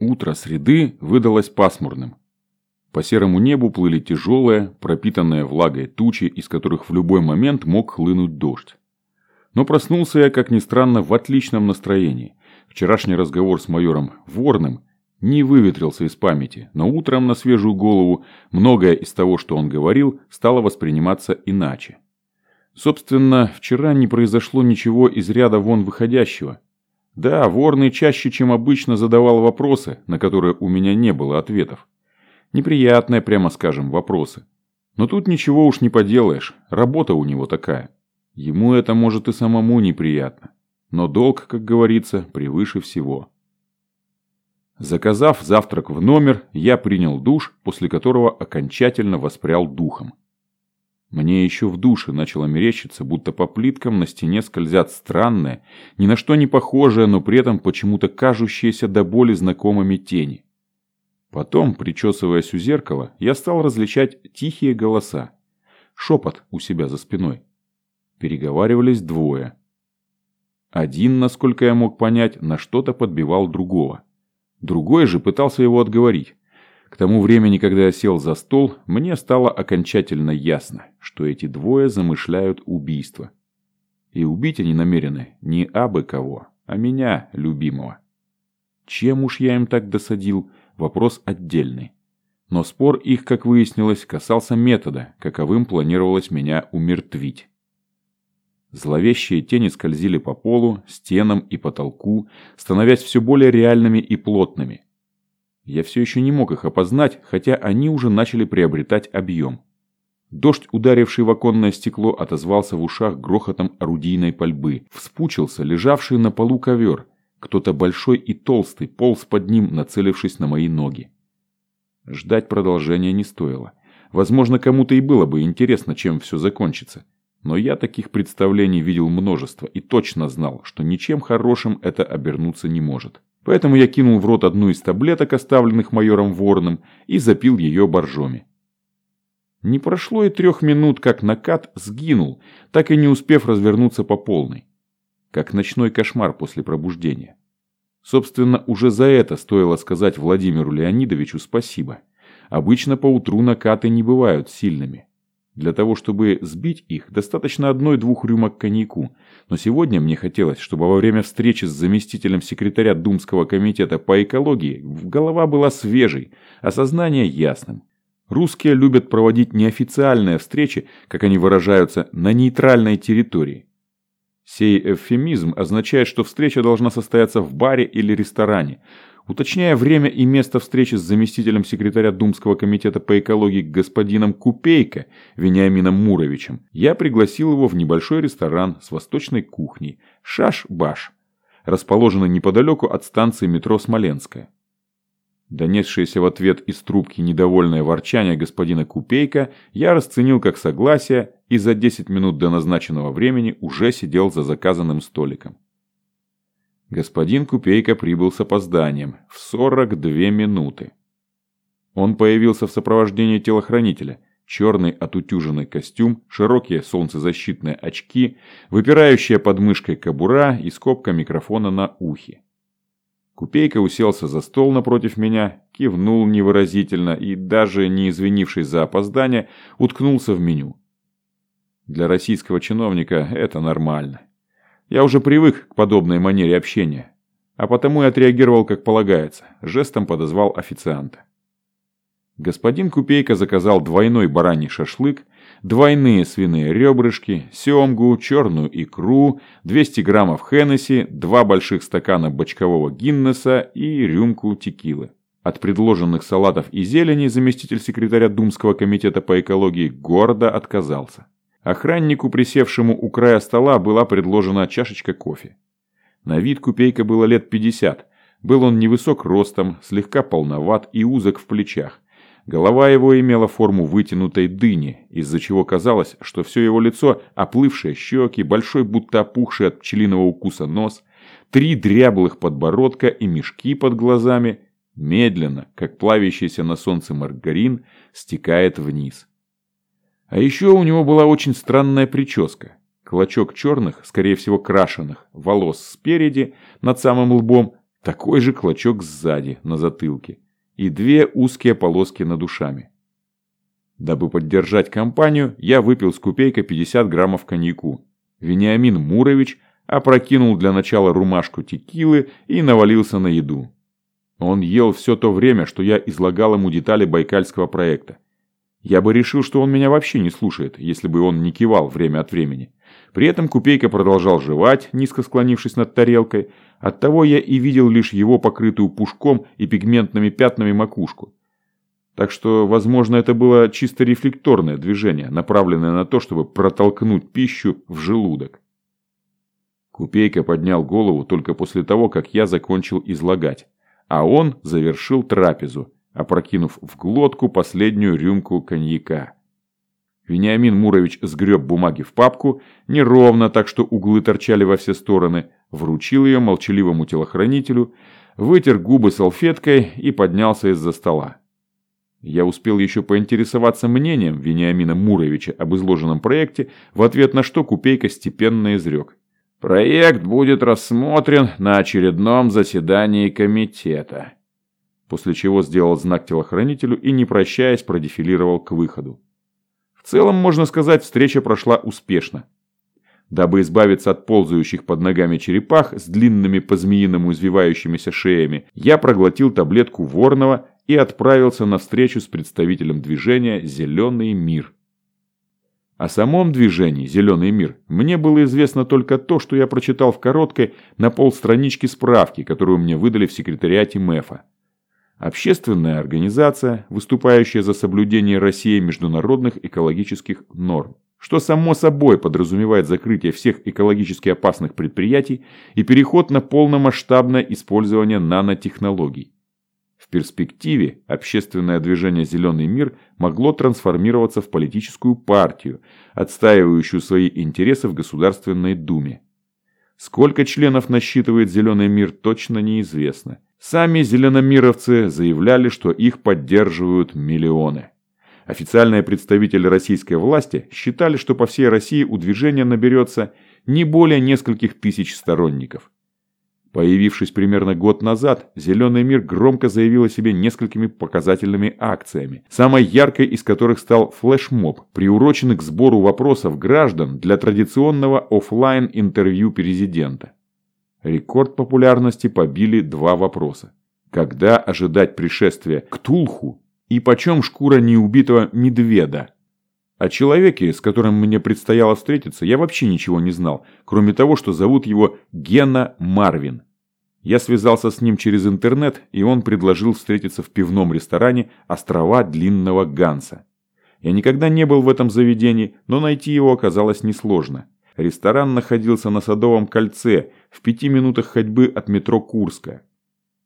Утро среды выдалось пасмурным. По серому небу плыли тяжелые, пропитанные влагой тучи, из которых в любой момент мог хлынуть дождь. Но проснулся я, как ни странно, в отличном настроении. Вчерашний разговор с майором Ворным не выветрился из памяти, но утром на свежую голову многое из того, что он говорил, стало восприниматься иначе. Собственно, вчера не произошло ничего из ряда вон выходящего. Да, Ворный чаще, чем обычно, задавал вопросы, на которые у меня не было ответов. Неприятные, прямо скажем, вопросы. Но тут ничего уж не поделаешь, работа у него такая. Ему это может и самому неприятно. Но долг, как говорится, превыше всего. Заказав завтрак в номер, я принял душ, после которого окончательно воспрял духом. Мне еще в душе начало мерещиться, будто по плиткам на стене скользят странные, ни на что не похожие, но при этом почему-то кажущиеся до боли знакомыми тени. Потом, причесываясь у зеркала, я стал различать тихие голоса. Шепот у себя за спиной. Переговаривались двое. Один, насколько я мог понять, на что-то подбивал другого. Другой же пытался его отговорить. К тому времени, когда я сел за стол, мне стало окончательно ясно, что эти двое замышляют убийство. И убить они намерены не абы кого, а меня, любимого. Чем уж я им так досадил, вопрос отдельный. Но спор их, как выяснилось, касался метода, каковым планировалось меня умертвить. Зловещие тени скользили по полу, стенам и потолку, становясь все более реальными и плотными – я все еще не мог их опознать, хотя они уже начали приобретать объем. Дождь, ударивший в оконное стекло, отозвался в ушах грохотом орудийной пальбы. Вспучился лежавший на полу ковер. Кто-то большой и толстый полз под ним, нацелившись на мои ноги. Ждать продолжения не стоило. Возможно, кому-то и было бы интересно, чем все закончится. Но я таких представлений видел множество и точно знал, что ничем хорошим это обернуться не может. Поэтому я кинул в рот одну из таблеток, оставленных майором Вороном, и запил ее боржоми. Не прошло и трех минут, как накат сгинул, так и не успев развернуться по полной. Как ночной кошмар после пробуждения. Собственно, уже за это стоило сказать Владимиру Леонидовичу спасибо. Обычно по утру накаты не бывают сильными. Для того, чтобы сбить их, достаточно одной-двух рюмок коньяку. Но сегодня мне хотелось, чтобы во время встречи с заместителем секретаря Думского комитета по экологии голова была свежей, а сознание ясным. Русские любят проводить неофициальные встречи, как они выражаются, на нейтральной территории. Сей эвфемизм означает, что встреча должна состояться в баре или ресторане, Уточняя время и место встречи с заместителем секретаря Думского комитета по экологии господином Купейко Вениамином Муровичем, я пригласил его в небольшой ресторан с восточной кухней «Шаш-Баш», расположенный неподалеку от станции метро Смоленская. Донесшееся в ответ из трубки недовольное ворчание господина Купейка я расценил как согласие и за 10 минут до назначенного времени уже сидел за заказанным столиком. Господин Купейка прибыл с опозданием в 42 минуты. Он появился в сопровождении телохранителя. Черный отутюженный костюм, широкие солнцезащитные очки, выпирающая под мышкой кобура и скобка микрофона на ухе. Купейка уселся за стол напротив меня, кивнул невыразительно и, даже не извинившись за опоздание, уткнулся в меню. Для российского чиновника это нормально. Я уже привык к подобной манере общения, а потому и отреагировал как полагается, жестом подозвал официанта. Господин Купейка заказал двойной бараний шашлык, двойные свиные ребрышки, семгу, черную икру, 200 граммов Хеннесси, два больших стакана бочкового Гиннесса и рюмку текилы. От предложенных салатов и зелени заместитель секретаря Думского комитета по экологии гордо отказался. Охраннику, присевшему у края стола, была предложена чашечка кофе. На вид купейка было лет 50. Был он невысок ростом, слегка полноват и узок в плечах. Голова его имела форму вытянутой дыни, из-за чего казалось, что все его лицо, оплывшие щеки, большой будто опухший от пчелиного укуса нос, три дряблых подбородка и мешки под глазами, медленно, как плавящийся на солнце маргарин, стекает вниз. А еще у него была очень странная прическа. Клочок черных, скорее всего крашеных, волос спереди, над самым лбом, такой же клочок сзади, на затылке, и две узкие полоски над ушами. Дабы поддержать компанию, я выпил с купейкой 50 граммов коньяку. Вениамин Мурович опрокинул для начала румашку текилы и навалился на еду. Он ел все то время, что я излагал ему детали байкальского проекта. Я бы решил, что он меня вообще не слушает, если бы он не кивал время от времени. При этом Купейка продолжал жевать, низко склонившись над тарелкой. Оттого я и видел лишь его покрытую пушком и пигментными пятнами макушку. Так что, возможно, это было чисто рефлекторное движение, направленное на то, чтобы протолкнуть пищу в желудок. Купейка поднял голову только после того, как я закончил излагать, а он завершил трапезу, опрокинув в глотку последнюю рюмку коньяка. Вениамин Мурович сгреб бумаги в папку, неровно, так что углы торчали во все стороны, вручил ее молчаливому телохранителю, вытер губы салфеткой и поднялся из-за стола. Я успел еще поинтересоваться мнением Вениамина Муровича об изложенном проекте, в ответ на что Купейка степенно изрек. Проект будет рассмотрен на очередном заседании комитета. После чего сделал знак телохранителю и, не прощаясь, продефилировал к выходу. В целом, можно сказать, встреча прошла успешно. Дабы избавиться от ползающих под ногами черепах с длинными по-змеиному извивающимися шеями, я проглотил таблетку ворного и отправился на встречу с представителем движения «Зеленый мир». О самом движении «Зеленый мир» мне было известно только то, что я прочитал в короткой на полстранички справки, которую мне выдали в секретариате МЭФа. Общественная организация, выступающая за соблюдение Россией международных экологических норм, что само собой подразумевает закрытие всех экологически опасных предприятий и переход на полномасштабное использование нанотехнологий. В перспективе общественное движение «Зеленый мир» могло трансформироваться в политическую партию, отстаивающую свои интересы в Государственной Думе. Сколько членов насчитывает «Зеленый мир» точно неизвестно. Сами зеленомировцы заявляли, что их поддерживают миллионы. Официальные представители российской власти считали, что по всей России у движения наберется не более нескольких тысяч сторонников. Появившись примерно год назад, «Зеленый мир» громко заявил о себе несколькими показательными акциями, самой яркой из которых стал флешмоб, приуроченный к сбору вопросов граждан для традиционного офлайн интервью президента. Рекорд популярности побили два вопроса. Когда ожидать пришествия к Тулху и почем шкура неубитого медведа? О человеке, с которым мне предстояло встретиться, я вообще ничего не знал, кроме того, что зовут его Гена Марвин. Я связался с ним через интернет, и он предложил встретиться в пивном ресторане «Острова Длинного Ганса». Я никогда не был в этом заведении, но найти его оказалось несложно. Ресторан находился на Садовом кольце, в пяти минутах ходьбы от метро Курская.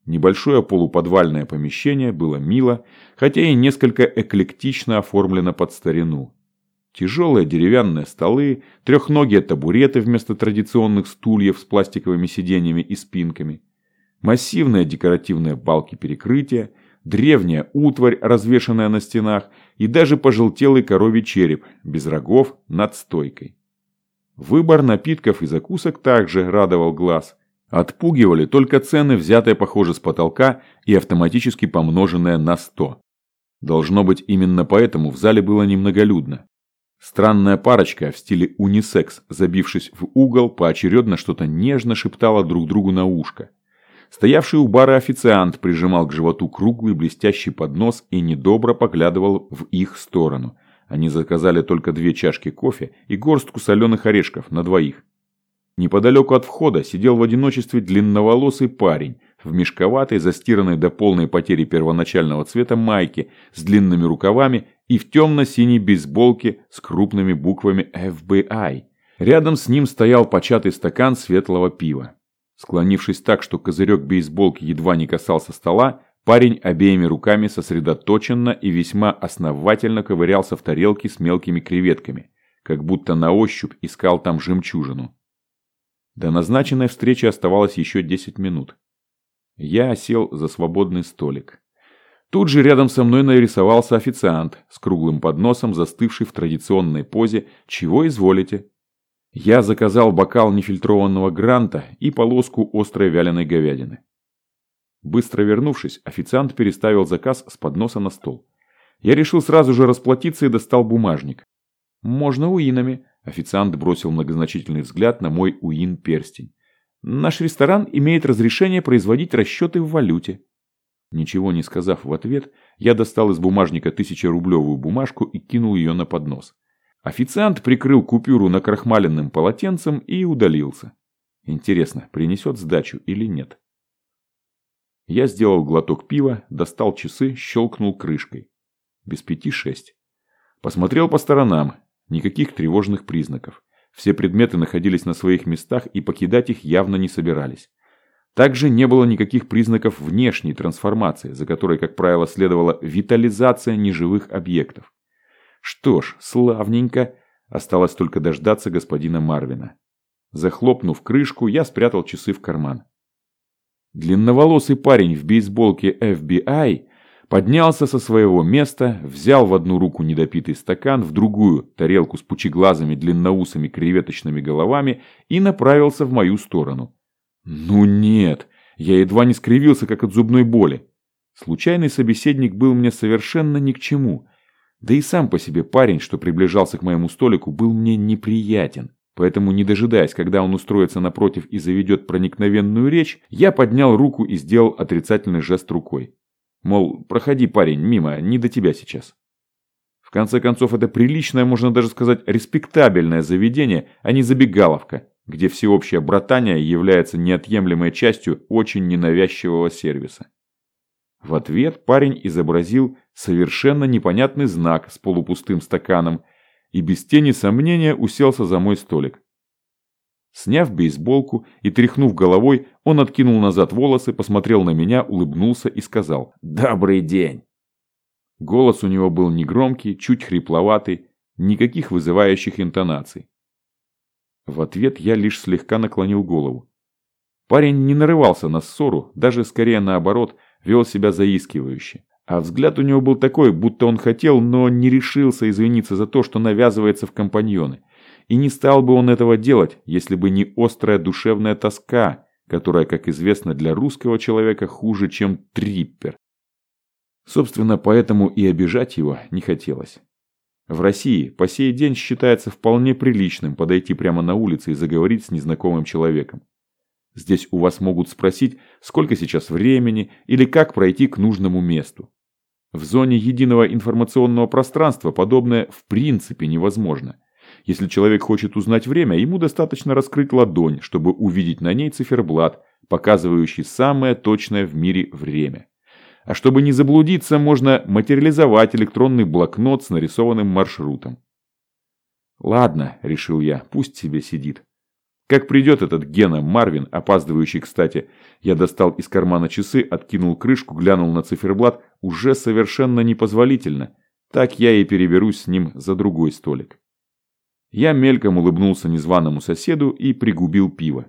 Небольшое полуподвальное помещение было мило, хотя и несколько эклектично оформлено под старину. Тяжелые деревянные столы, трехногие табуреты вместо традиционных стульев с пластиковыми сиденьями и спинками, массивные декоративные балки перекрытия, древняя утварь, развешанная на стенах, и даже пожелтелый коровий череп, без рогов, над стойкой. Выбор напитков и закусок также радовал глаз. Отпугивали только цены, взятые, похоже, с потолка и автоматически помноженные на 100. Должно быть, именно поэтому в зале было немноголюдно. Странная парочка в стиле унисекс, забившись в угол, поочередно что-то нежно шептала друг другу на ушко. Стоявший у бара официант прижимал к животу круглый блестящий поднос и недобро поглядывал в их сторону. Они заказали только две чашки кофе и горстку соленых орешков на двоих. Неподалеку от входа сидел в одиночестве длинноволосый парень в мешковатой, застиранной до полной потери первоначального цвета майке с длинными рукавами и в темно-синей бейсболке с крупными буквами FBI. Рядом с ним стоял початый стакан светлого пива. Склонившись так, что козырек бейсболки едва не касался стола, парень обеими руками сосредоточенно и весьма основательно ковырялся в тарелке с мелкими креветками, как будто на ощупь искал там жемчужину. До назначенной встречи оставалось еще 10 минут. Я сел за свободный столик. Тут же рядом со мной нарисовался официант с круглым подносом, застывший в традиционной позе «Чего изволите?». Я заказал бокал нефильтрованного гранта и полоску острой вяленой говядины. Быстро вернувшись, официант переставил заказ с подноса на стол. Я решил сразу же расплатиться и достал бумажник. «Можно уинами», – официант бросил многозначительный взгляд на мой уин-перстень. «Наш ресторан имеет разрешение производить расчеты в валюте». Ничего не сказав в ответ, я достал из бумажника тысячерублевую бумажку и кинул ее на поднос. Официант прикрыл купюру накрахмаленным полотенцем и удалился. Интересно, принесет сдачу или нет? Я сделал глоток пива, достал часы, щелкнул крышкой. Без пяти шесть. Посмотрел по сторонам. Никаких тревожных признаков. Все предметы находились на своих местах и покидать их явно не собирались. Также не было никаких признаков внешней трансформации, за которой, как правило, следовала витализация неживых объектов. Что ж, славненько. Осталось только дождаться господина Марвина. Захлопнув крышку, я спрятал часы в карман. Длинноволосый парень в бейсболке FBI поднялся со своего места, взял в одну руку недопитый стакан, в другую – тарелку с пучеглазыми длинноусыми креветочными головами и направился в мою сторону. Ну нет, я едва не скривился, как от зубной боли. Случайный собеседник был мне совершенно ни к чему. Да и сам по себе парень, что приближался к моему столику, был мне неприятен. Поэтому, не дожидаясь, когда он устроится напротив и заведет проникновенную речь, я поднял руку и сделал отрицательный жест рукой. Мол, проходи, парень, мимо, не до тебя сейчас. В конце концов, это приличное, можно даже сказать, респектабельное заведение, а не забегаловка, где всеобщее братание является неотъемлемой частью очень ненавязчивого сервиса. В ответ парень изобразил совершенно непонятный знак с полупустым стаканом и без тени сомнения уселся за мой столик. Сняв бейсболку и тряхнув головой, он откинул назад волосы, посмотрел на меня, улыбнулся и сказал «Добрый день!». Голос у него был негромкий, чуть хрипловатый, никаких вызывающих интонаций. В ответ я лишь слегка наклонил голову. Парень не нарывался на ссору, даже скорее наоборот, вел себя заискивающе. А взгляд у него был такой, будто он хотел, но не решился извиниться за то, что навязывается в компаньоны. И не стал бы он этого делать, если бы не острая душевная тоска, которая, как известно, для русского человека хуже, чем триппер. Собственно, поэтому и обижать его не хотелось. В России по сей день считается вполне приличным подойти прямо на улице и заговорить с незнакомым человеком. Здесь у вас могут спросить, сколько сейчас времени или как пройти к нужному месту. В зоне единого информационного пространства подобное в принципе невозможно. Если человек хочет узнать время, ему достаточно раскрыть ладонь, чтобы увидеть на ней циферблат, показывающий самое точное в мире время. А чтобы не заблудиться, можно материализовать электронный блокнот с нарисованным маршрутом. «Ладно», – решил я, – «пусть себе сидит». Как придет этот Гена Марвин, опаздывающий, кстати, я достал из кармана часы, откинул крышку, глянул на циферблат, уже совершенно непозволительно. Так я и переберусь с ним за другой столик. Я мельком улыбнулся незваному соседу и пригубил пиво.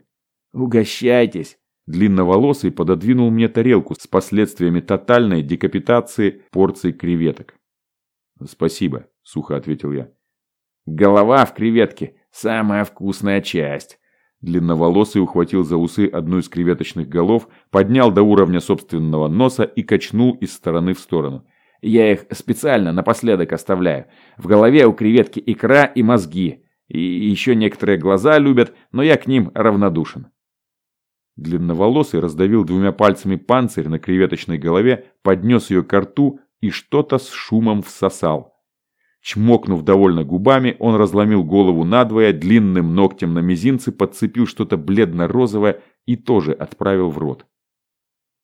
«Угощайтесь!» Длинноволосый пододвинул мне тарелку с последствиями тотальной декапитации порций креветок. «Спасибо», – сухо ответил я. «Голова в креветке – самая вкусная часть», Длинноволосый ухватил за усы одну из креветочных голов, поднял до уровня собственного носа и качнул из стороны в сторону. «Я их специально напоследок оставляю. В голове у креветки икра и мозги. И еще некоторые глаза любят, но я к ним равнодушен». Длинноволосый раздавил двумя пальцами панцирь на креветочной голове, поднес ее к рту и что-то с шумом всосал. Чмокнув довольно губами, он разломил голову надвое, длинным ногтем на мизинце подцепил что-то бледно-розовое и тоже отправил в рот.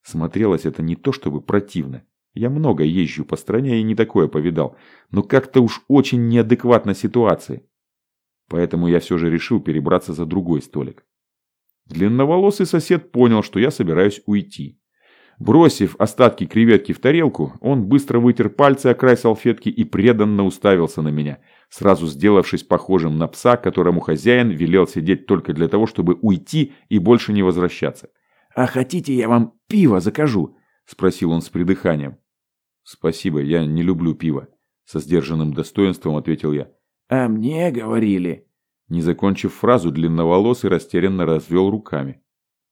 Смотрелось это не то чтобы противно. Я много езжу по стране и не такое повидал, но как-то уж очень неадекватна ситуация. Поэтому я все же решил перебраться за другой столик. Длинноволосый сосед понял, что я собираюсь уйти. Бросив остатки креветки в тарелку, он быстро вытер пальцы о край салфетки и преданно уставился на меня, сразу сделавшись похожим на пса, которому хозяин велел сидеть только для того, чтобы уйти и больше не возвращаться. «А хотите, я вам пиво закажу?» – спросил он с придыханием. «Спасибо, я не люблю пиво», – со сдержанным достоинством ответил я. «А мне говорили». Не закончив фразу, длинноволосый растерянно развел руками.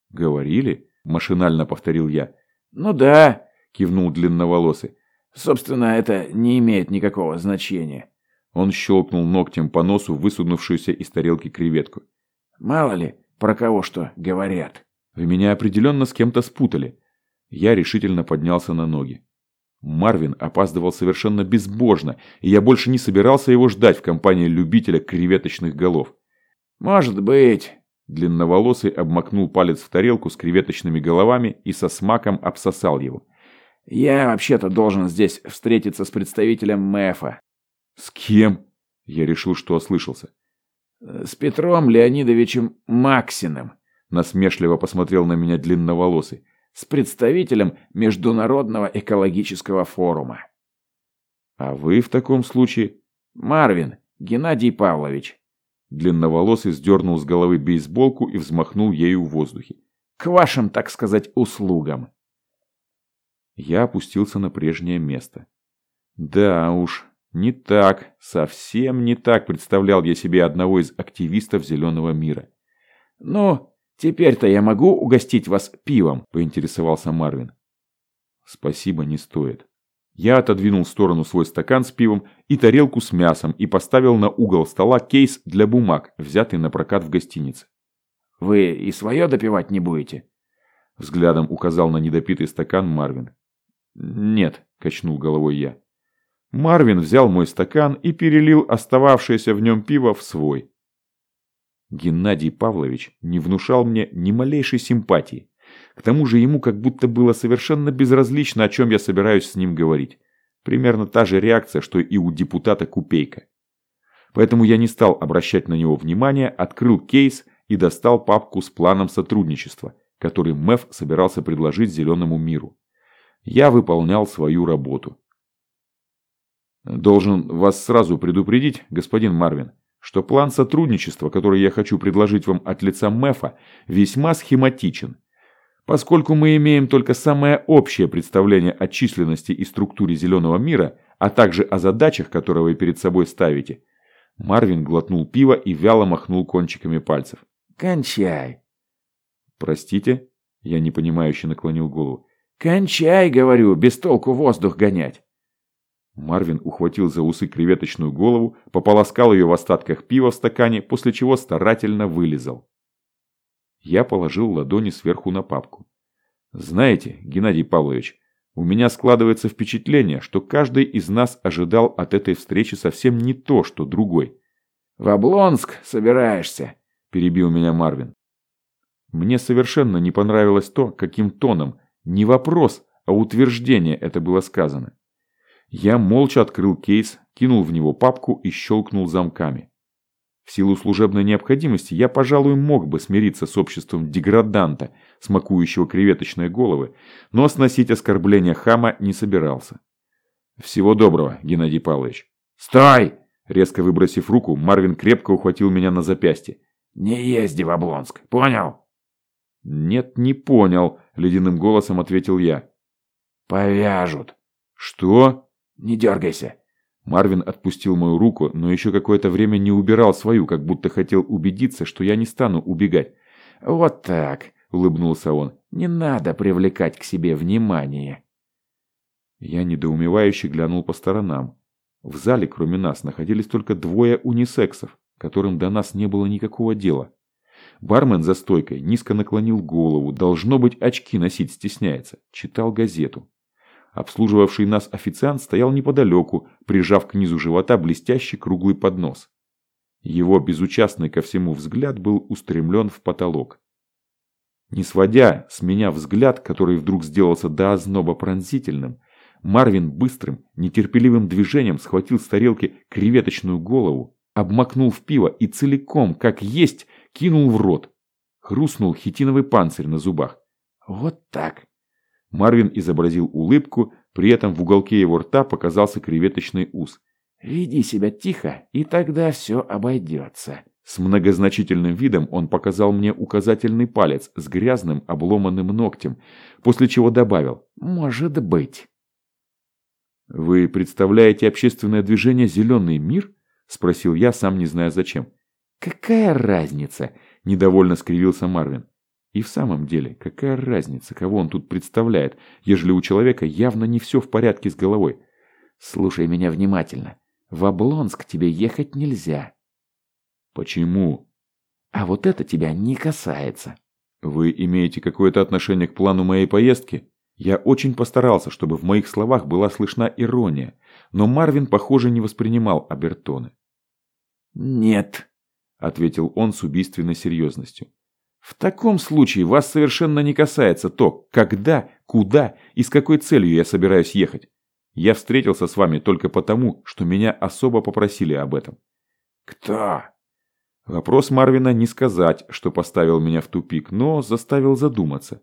«Говорили?» – машинально повторил я. «Ну да», – кивнул длинноволосый. «Собственно, это не имеет никакого значения». Он щелкнул ногтем по носу высунувшуюся из тарелки креветку. «Мало ли, про кого что говорят». Вы меня определенно с кем-то спутали. Я решительно поднялся на ноги. Марвин опаздывал совершенно безбожно, и я больше не собирался его ждать в компании любителя креветочных голов. «Может быть...» Длинноволосый обмакнул палец в тарелку с креветочными головами и со смаком обсосал его. «Я вообще-то должен здесь встретиться с представителем МЭФа». «С кем?» Я решил, что ослышался. «С Петром Леонидовичем Максиным», насмешливо посмотрел на меня длинноволосый с представителем Международного экологического форума. А вы в таком случае? Марвин, Геннадий Павлович. Длинноволосый сдернул с головы бейсболку и взмахнул ею в воздухе. К вашим, так сказать, услугам. Я опустился на прежнее место. Да уж, не так, совсем не так представлял я себе одного из активистов зеленого мира. Ну, «Теперь-то я могу угостить вас пивом?» – поинтересовался Марвин. «Спасибо, не стоит». Я отодвинул в сторону свой стакан с пивом и тарелку с мясом и поставил на угол стола кейс для бумаг, взятый на прокат в гостинице. «Вы и свое допивать не будете?» Взглядом указал на недопитый стакан Марвин. «Нет», – качнул головой я. Марвин взял мой стакан и перелил остававшееся в нем пиво в свой. Геннадий Павлович не внушал мне ни малейшей симпатии. К тому же ему как будто было совершенно безразлично, о чем я собираюсь с ним говорить. Примерно та же реакция, что и у депутата Купейка. Поэтому я не стал обращать на него внимания, открыл кейс и достал папку с планом сотрудничества, который МЭФ собирался предложить зеленому миру. Я выполнял свою работу. Должен вас сразу предупредить, господин Марвин, что план сотрудничества, который я хочу предложить вам от лица МЭФа, весьма схематичен. Поскольку мы имеем только самое общее представление о численности и структуре зеленого мира, а также о задачах, которые вы перед собой ставите, Марвин глотнул пиво и вяло махнул кончиками пальцев. «Кончай!» «Простите?» Я непонимающе наклонил голову. «Кончай, говорю, без толку воздух гонять!» Марвин ухватил за усы креветочную голову, пополоскал ее в остатках пива в стакане, после чего старательно вылезал. Я положил ладони сверху на папку. «Знаете, Геннадий Павлович, у меня складывается впечатление, что каждый из нас ожидал от этой встречи совсем не то, что другой». «В Облонск собираешься?» – перебил меня Марвин. Мне совершенно не понравилось то, каким тоном, не вопрос, а утверждение это было сказано. Я молча открыл кейс, кинул в него папку и щелкнул замками. В силу служебной необходимости я, пожалуй, мог бы смириться с обществом деграданта, смакующего креветочные головы, но сносить оскорбления хама не собирался. «Всего доброго, Геннадий Павлович». «Стой!» Резко выбросив руку, Марвин крепко ухватил меня на запястье. «Не езди в Облонск, понял?» «Нет, не понял», — ледяным голосом ответил я. «Повяжут». «Что?» Не дергайся. Марвин отпустил мою руку, но еще какое-то время не убирал свою, как будто хотел убедиться, что я не стану убегать. «Вот так», — улыбнулся он, — «не надо привлекать к себе внимание». Я недоумевающе глянул по сторонам. В зале, кроме нас, находились только двое унисексов, которым до нас не было никакого дела. Бармен за стойкой низко наклонил голову, должно быть, очки носить стесняется, читал газету. Обслуживавший нас официант стоял неподалеку, прижав к низу живота блестящий круглый поднос. Его безучастный ко всему взгляд был устремлен в потолок. Не сводя с меня взгляд, который вдруг сделался до озноба пронзительным, Марвин быстрым, нетерпеливым движением схватил с тарелки креветочную голову, обмакнул в пиво и целиком, как есть, кинул в рот. Хрустнул хитиновый панцирь на зубах. «Вот так!» Марвин изобразил улыбку, при этом в уголке его рта показался креветочный ус. «Веди себя тихо, и тогда все обойдется». С многозначительным видом он показал мне указательный палец с грязным обломанным ногтем, после чего добавил «Может быть». «Вы представляете общественное движение «Зеленый мир»?» – спросил я, сам не зная зачем. «Какая разница?» – недовольно скривился Марвин. И в самом деле, какая разница, кого он тут представляет, ежели у человека явно не все в порядке с головой? Слушай меня внимательно. В Облонск тебе ехать нельзя. Почему? А вот это тебя не касается. Вы имеете какое-то отношение к плану моей поездки? Я очень постарался, чтобы в моих словах была слышна ирония, но Марвин, похоже, не воспринимал обертоны. «Нет», — ответил он с убийственной серьезностью. «В таком случае вас совершенно не касается то, когда, куда и с какой целью я собираюсь ехать. Я встретился с вами только потому, что меня особо попросили об этом». «Кто?» Вопрос Марвина не сказать, что поставил меня в тупик, но заставил задуматься.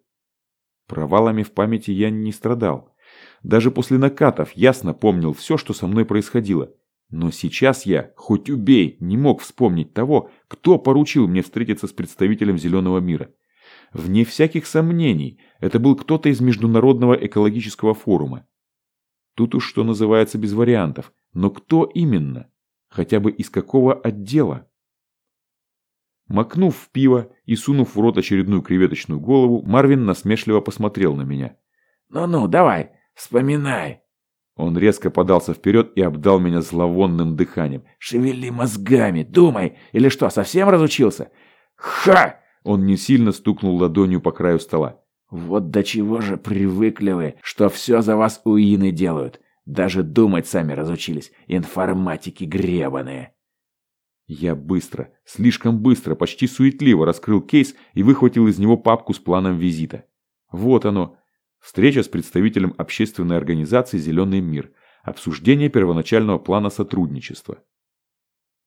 Провалами в памяти я не страдал. Даже после накатов ясно помнил все, что со мной происходило. Но сейчас я, хоть убей, не мог вспомнить того, кто поручил мне встретиться с представителем Зеленого мира. Вне всяких сомнений, это был кто-то из Международного экологического форума. Тут уж что называется без вариантов. Но кто именно? Хотя бы из какого отдела? Макнув в пиво и сунув в рот очередную креветочную голову, Марвин насмешливо посмотрел на меня. «Ну-ну, давай, вспоминай!» Он резко подался вперед и обдал меня зловонным дыханием. «Шевели мозгами, думай! Или что, совсем разучился?» «Ха!» Он не сильно стукнул ладонью по краю стола. «Вот до чего же привыкли вы, что все за вас уины делают. Даже думать сами разучились, информатики гребаные!» Я быстро, слишком быстро, почти суетливо раскрыл кейс и выхватил из него папку с планом визита. Вот оно. Встреча с представителем общественной организации «Зеленый мир». Обсуждение первоначального плана сотрудничества.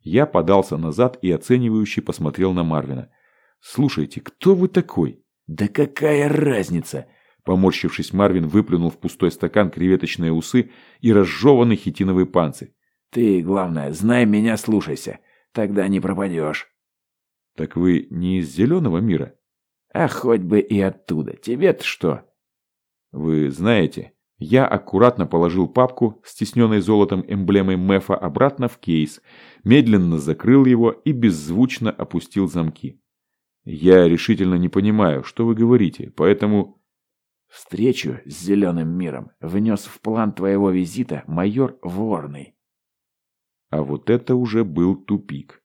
Я подался назад и оценивающе посмотрел на Марвина. «Слушайте, кто вы такой?» «Да какая разница?» Поморщившись, Марвин выплюнул в пустой стакан креветочные усы и разжеванный хитиновый панцирь. «Ты, главное, знай меня, слушайся. Тогда не пропадешь. Так вы не из зеленого мира? А хоть бы и оттуда. Тебе-то что? Вы знаете, я аккуратно положил папку с тисненной золотом эмблемой Мэфа обратно в кейс, медленно закрыл его и беззвучно опустил замки. Я решительно не понимаю, что вы говорите, поэтому... Встречу с зеленым миром внес в план твоего визита майор Ворный. А вот это уже был тупик.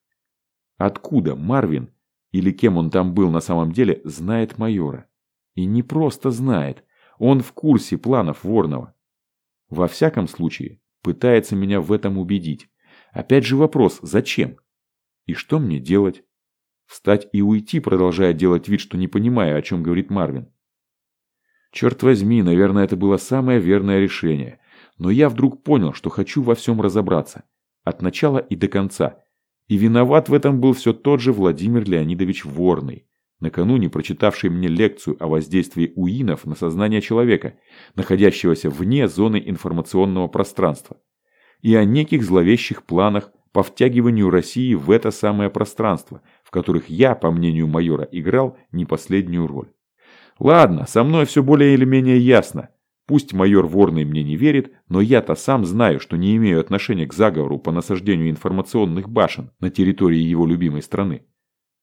Откуда Марвин, или кем он там был на самом деле, знает майора? И не просто знает, он в курсе планов Ворнова. Во всяком случае, пытается меня в этом убедить. Опять же вопрос, зачем? И что мне делать? Встать и уйти, продолжая делать вид, что не понимаю, о чем говорит Марвин. Черт возьми, наверное, это было самое верное решение. Но я вдруг понял, что хочу во всем разобраться. От начала и до конца. И виноват в этом был все тот же Владимир Леонидович Ворный, накануне прочитавший мне лекцию о воздействии уинов на сознание человека, находящегося вне зоны информационного пространства, и о неких зловещих планах по втягиванию России в это самое пространство, в которых я, по мнению майора, играл не последнюю роль. Ладно, со мной все более или менее ясно. Пусть майор Ворный мне не верит, но я-то сам знаю, что не имею отношения к заговору по насаждению информационных башен на территории его любимой страны.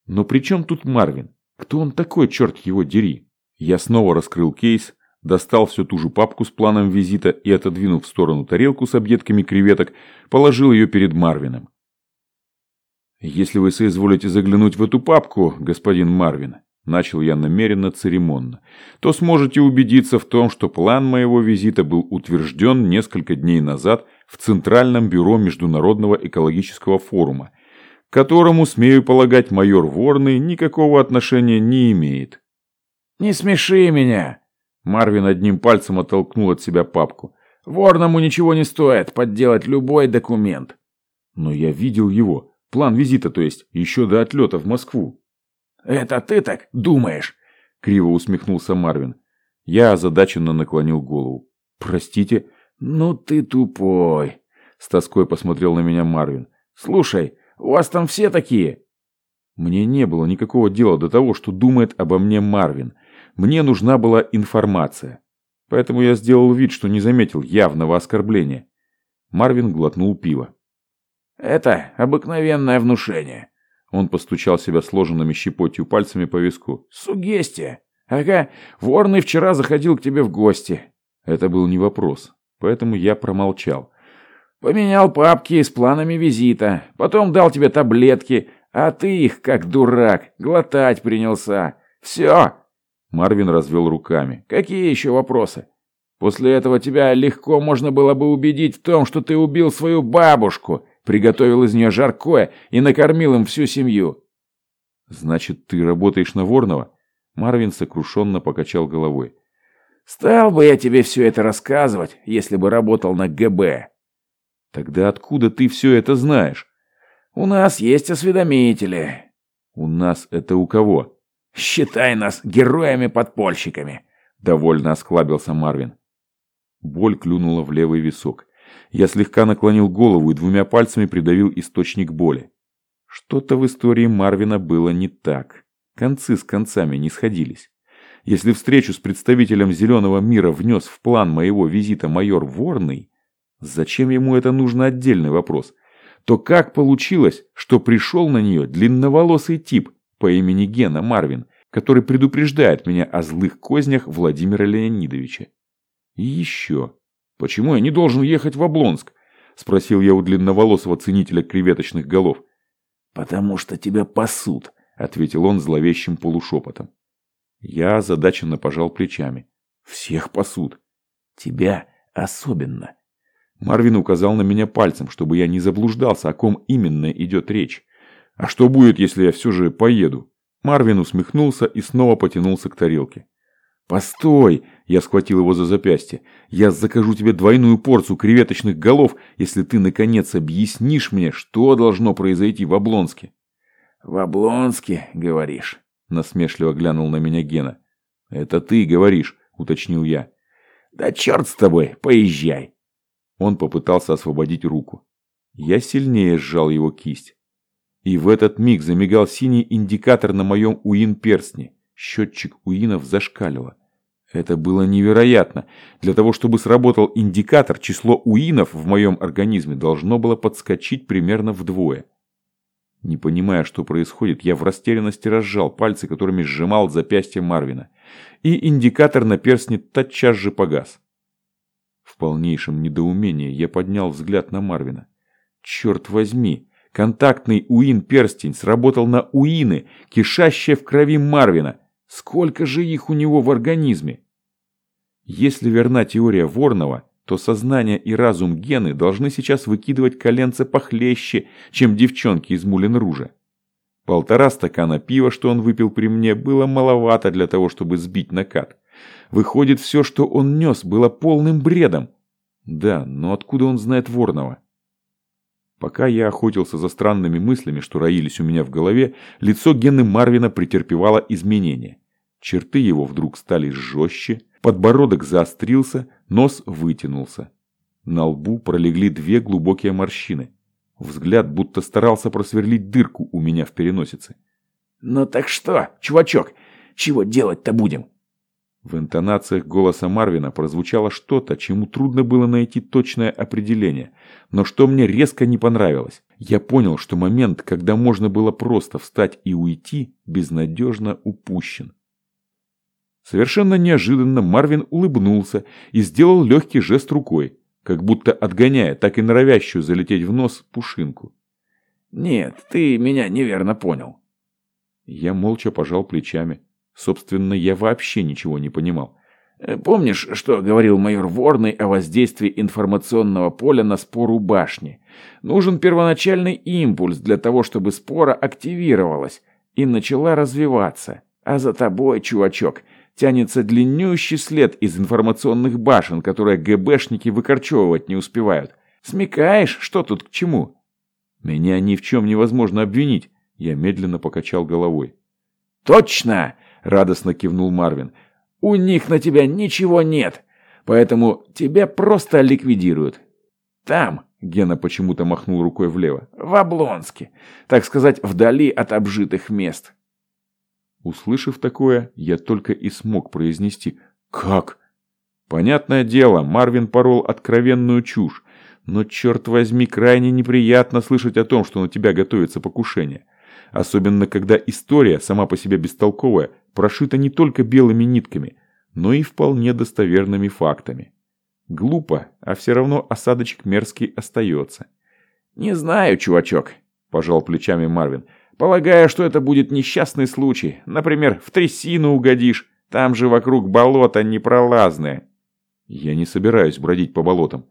Но при чем тут Марвин? Кто он такой, черт его дери? Я снова раскрыл кейс, достал всю ту же папку с планом визита и, отодвинув в сторону тарелку с объедками креветок, положил ее перед Марвином. «Если вы соизволите заглянуть в эту папку, господин Марвин, начал я намеренно церемонно, то сможете убедиться в том, что план моего визита был утвержден несколько дней назад в Центральном бюро Международного экологического форума, к которому, смею полагать, майор Ворный никакого отношения не имеет. «Не смеши меня!» Марвин одним пальцем оттолкнул от себя папку. «Ворному ничего не стоит подделать любой документ». «Но я видел его, план визита, то есть, еще до отлета в Москву». «Это ты так думаешь?» – криво усмехнулся Марвин. Я озадаченно наклонил голову. «Простите?» «Ну ты тупой!» – с тоской посмотрел на меня Марвин. «Слушай, у вас там все такие?» Мне не было никакого дела до того, что думает обо мне Марвин. Мне нужна была информация. Поэтому я сделал вид, что не заметил явного оскорбления. Марвин глотнул пиво. «Это обыкновенное внушение. Он постучал себя сложенными щепотью пальцами по виску. «Сугестия! Ага, Ворный вчера заходил к тебе в гости». Это был не вопрос, поэтому я промолчал. «Поменял папки с планами визита, потом дал тебе таблетки, а ты их, как дурак, глотать принялся. Все!» Марвин развел руками. «Какие еще вопросы? После этого тебя легко можно было бы убедить в том, что ты убил свою бабушку, приготовил из нее жаркое и накормил им всю семью». «Значит, ты работаешь на Ворного?» Марвин сокрушенно покачал головой. «Стал бы я тебе все это рассказывать, если бы работал на ГБ». «Тогда откуда ты все это знаешь?» «У нас есть осведомители». «У нас это у кого?» «Считай нас героями-подпольщиками», — довольно осклабился Марвин. Боль клюнула в левый висок. Я слегка наклонил голову и двумя пальцами придавил источник боли. Что-то в истории Марвина было не так. Концы с концами не сходились. Если встречу с представителем Зеленого мира внес в план моего визита майор Ворный, зачем ему это нужно отдельный вопрос, то как получилось, что пришел на нее длинноволосый тип по имени Гена Марвин, который предупреждает меня о злых кознях Владимира Леонидовича? И еще. Почему я не должен ехать в Облонск? Спросил я у длинноволосого ценителя креветочных голов. Потому что тебя пасут, ответил он зловещим полушепотом. Я озадаченно пожал плечами. Всех пасут. Тебя особенно. Марвин указал на меня пальцем, чтобы я не заблуждался, о ком именно идет речь. А что будет, если я все же поеду? Марвин усмехнулся и снова потянулся к тарелке. «Постой!» – я схватил его за запястье. «Я закажу тебе двойную порцию креветочных голов, если ты, наконец, объяснишь мне, что должно произойти в Облонске». «В Облонске, говоришь?» – насмешливо глянул на меня Гена. «Это ты говоришь», – уточнил я. «Да черт с тобой, поезжай!» Он попытался освободить руку. Я сильнее сжал его кисть. И в этот миг замигал синий индикатор на моем УИН-перстне. Счетчик УИНов зашкалило. Это было невероятно. Для того, чтобы сработал индикатор, число уинов в моем организме должно было подскочить примерно вдвое. Не понимая, что происходит, я в растерянности разжал пальцы, которыми сжимал запястье Марвина. И индикатор на перстне тотчас же погас. Полнейшем недоумении я поднял взгляд на Марвина. Черт возьми, контактный уин-перстень сработал на уины, кишащие в крови Марвина. Сколько же их у него в организме? Если верна теория Ворнова, то сознание и разум Гены должны сейчас выкидывать коленца похлеще, чем девчонки из Мулен-Ружа. Полтора стакана пива, что он выпил при мне, было маловато для того, чтобы сбить накат. Выходит, все, что он нес, было полным бредом. Да, но откуда он знает Ворнова? Пока я охотился за странными мыслями, что роились у меня в голове, лицо Гены Марвина претерпевало изменения. Черты его вдруг стали жестче, подбородок заострился, нос вытянулся. На лбу пролегли две глубокие морщины. Взгляд будто старался просверлить дырку у меня в переносице. «Ну так что, чувачок, чего делать-то будем?» В интонациях голоса Марвина прозвучало что-то, чему трудно было найти точное определение, но что мне резко не понравилось. Я понял, что момент, когда можно было просто встать и уйти, безнадежно упущен. Совершенно неожиданно Марвин улыбнулся и сделал легкий жест рукой, как будто отгоняя так и норовящую залететь в нос пушинку. «Нет, ты меня неверно понял». Я молча пожал плечами. Собственно, я вообще ничего не понимал. Э, «Помнишь, что говорил майор Ворный о воздействии информационного поля на спору башни? Нужен первоначальный импульс для того, чтобы спора активировалась и начала развиваться. А за тобой, чувачок, тянется длиннющий след из информационных башен, которые ГБшники выкорчевывать не успевают. Смекаешь, что тут к чему?» «Меня ни в чем невозможно обвинить», — я медленно покачал головой. «Точно!» — радостно кивнул Марвин. «У них на тебя ничего нет, поэтому тебя просто ликвидируют. Там, — Гена почему-то махнул рукой влево, — в Облонске, так сказать, вдали от обжитых мест». Услышав такое, я только и смог произнести «Как?». Понятное дело, Марвин порол откровенную чушь, но, черт возьми, крайне неприятно слышать о том, что на тебя готовится покушение. Особенно, когда история, сама по себе бестолковая, прошита не только белыми нитками, но и вполне достоверными фактами. Глупо, а все равно осадочек мерзкий остается. «Не знаю, чувачок», – пожал плечами Марвин. «Полагаю, что это будет несчастный случай. Например, в трясину угодишь. Там же вокруг болота непролазное». «Я не собираюсь бродить по болотам».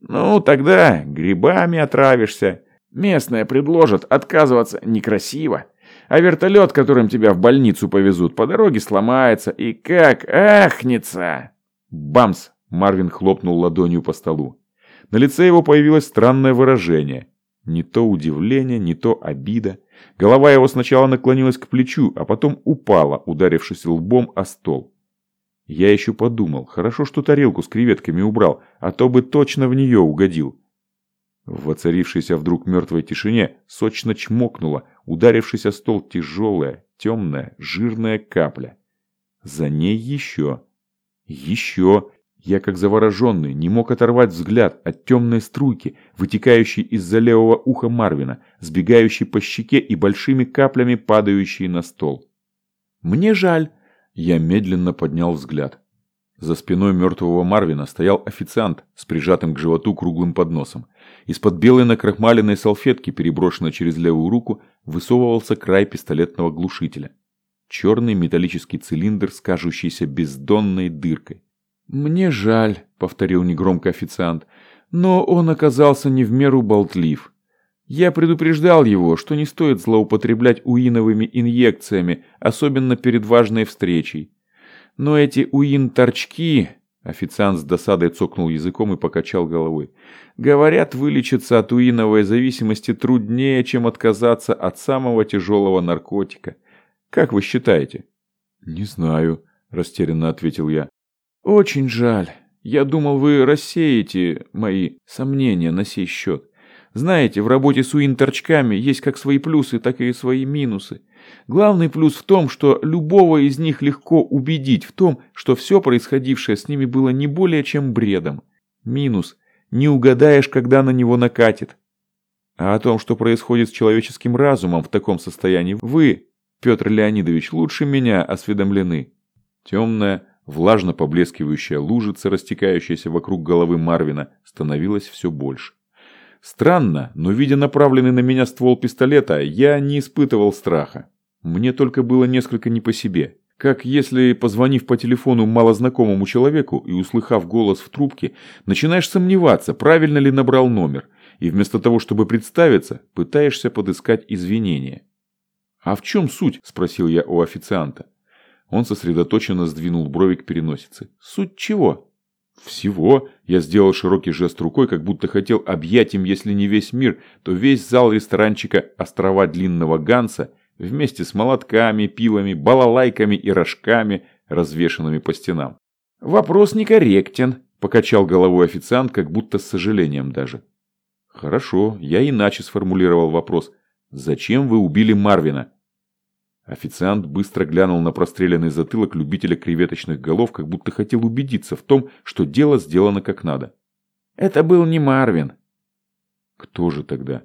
«Ну, тогда грибами отравишься. Местные предложат отказываться некрасиво. А вертолет, которым тебя в больницу повезут, по дороге сломается и как ахнется!» Бамс! Марвин хлопнул ладонью по столу. На лице его появилось странное выражение. Не то удивление, не то обида. Голова его сначала наклонилась к плечу, а потом упала, ударившись лбом о стол. Я еще подумал, хорошо, что тарелку с креветками убрал, а то бы точно в нее угодил. В воцарившейся вдруг мертвой тишине сочно чмокнула, ударившись о стол тяжелая, темная, жирная капля. За ней еще. Еще. Я, как завороженный, не мог оторвать взгляд от темной струйки, вытекающей из-за левого уха Марвина, сбегающей по щеке и большими каплями падающей на стол. «Мне жаль!» Я медленно поднял взгляд. За спиной мертвого Марвина стоял официант с прижатым к животу круглым подносом. Из-под белой накрахмаленной салфетки, переброшенной через левую руку, высовывался край пистолетного глушителя. Черный металлический цилиндр с кажущейся бездонной дыркой. «Мне жаль», — повторил негромко официант, — «но он оказался не в меру болтлив. Я предупреждал его, что не стоит злоупотреблять уиновыми инъекциями, особенно перед важной встречей. Но эти уин-торчки...» Официант с досадой цокнул языком и покачал головой. «Говорят, вылечиться от уиновой зависимости труднее, чем отказаться от самого тяжелого наркотика. Как вы считаете?» «Не знаю», – растерянно ответил я. «Очень жаль. Я думал, вы рассеете мои сомнения на сей счет. Знаете, в работе с уин-торчками есть как свои плюсы, так и свои минусы. Главный плюс в том, что любого из них легко убедить в том, что все происходившее с ними было не более чем бредом. Минус – не угадаешь, когда на него накатит. А о том, что происходит с человеческим разумом в таком состоянии, вы, Петр Леонидович, лучше меня осведомлены. Темная, влажно поблескивающая лужица, растекающаяся вокруг головы Марвина, становилась все больше. Странно, но видя направленный на меня ствол пистолета, я не испытывал страха. Мне только было несколько не по себе. Как если, позвонив по телефону малознакомому человеку и услыхав голос в трубке, начинаешь сомневаться, правильно ли набрал номер, и вместо того, чтобы представиться, пытаешься подыскать извинения. «А в чем суть?» – спросил я у официанта. Он сосредоточенно сдвинул брови к переносице. «Суть чего?» «Всего». Я сделал широкий жест рукой, как будто хотел объять им, если не весь мир, то весь зал ресторанчика «Острова Длинного Ганса» вместе с молотками, пилами, балалайками и рожками, развешанными по стенам. «Вопрос некорректен», – покачал головой официант, как будто с сожалением даже. «Хорошо, я иначе сформулировал вопрос. Зачем вы убили Марвина?» Официант быстро глянул на простреленный затылок любителя креветочных голов, как будто хотел убедиться в том, что дело сделано как надо. «Это был не Марвин». «Кто же тогда?»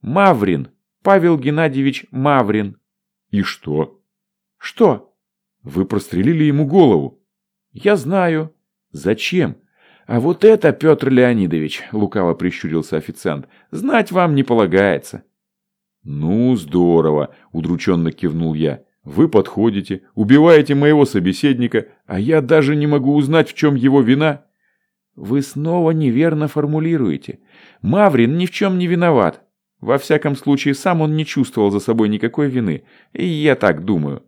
«Маврин!» Павел Геннадьевич Маврин. И что? Что? Вы прострелили ему голову. Я знаю. Зачем? А вот это, Петр Леонидович, лукаво прищурился официант, знать вам не полагается. Ну, здорово, удрученно кивнул я. Вы подходите, убиваете моего собеседника, а я даже не могу узнать, в чем его вина. Вы снова неверно формулируете. Маврин ни в чем не виноват. Во всяком случае, сам он не чувствовал за собой никакой вины. И я так думаю.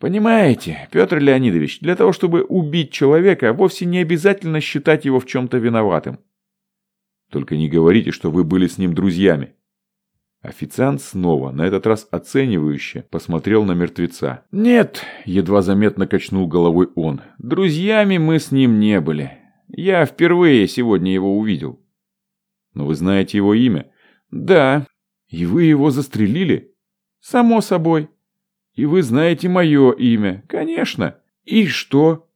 Понимаете, Петр Леонидович, для того, чтобы убить человека, вовсе не обязательно считать его в чем-то виноватым. Только не говорите, что вы были с ним друзьями. Официант снова, на этот раз оценивающе, посмотрел на мертвеца. «Нет», – едва заметно качнул головой он, – «друзьями мы с ним не были. Я впервые сегодня его увидел». «Но вы знаете его имя?» «Да. И вы его застрелили?» «Само собой. И вы знаете мое имя, конечно. И что?»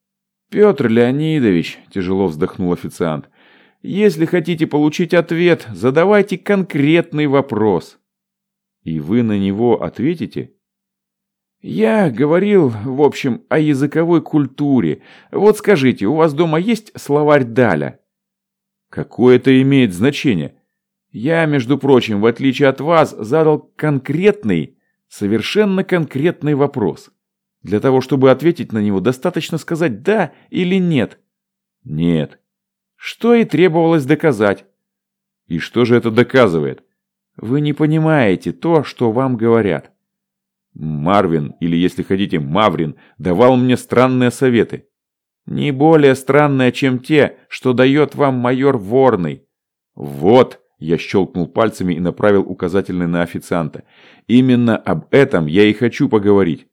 «Петр Леонидович», – тяжело вздохнул официант, – «если хотите получить ответ, задавайте конкретный вопрос». И вы на него ответите? Я говорил, в общем, о языковой культуре. Вот скажите, у вас дома есть словарь Даля? Какое это имеет значение? Я, между прочим, в отличие от вас, задал конкретный, совершенно конкретный вопрос. Для того, чтобы ответить на него, достаточно сказать «да» или «нет». Нет. Что и требовалось доказать. И что же это доказывает? Вы не понимаете то, что вам говорят. Марвин, или если хотите, Маврин, давал мне странные советы. Не более странные, чем те, что дает вам майор Ворный. Вот, я щелкнул пальцами и направил указательный на официанта. Именно об этом я и хочу поговорить.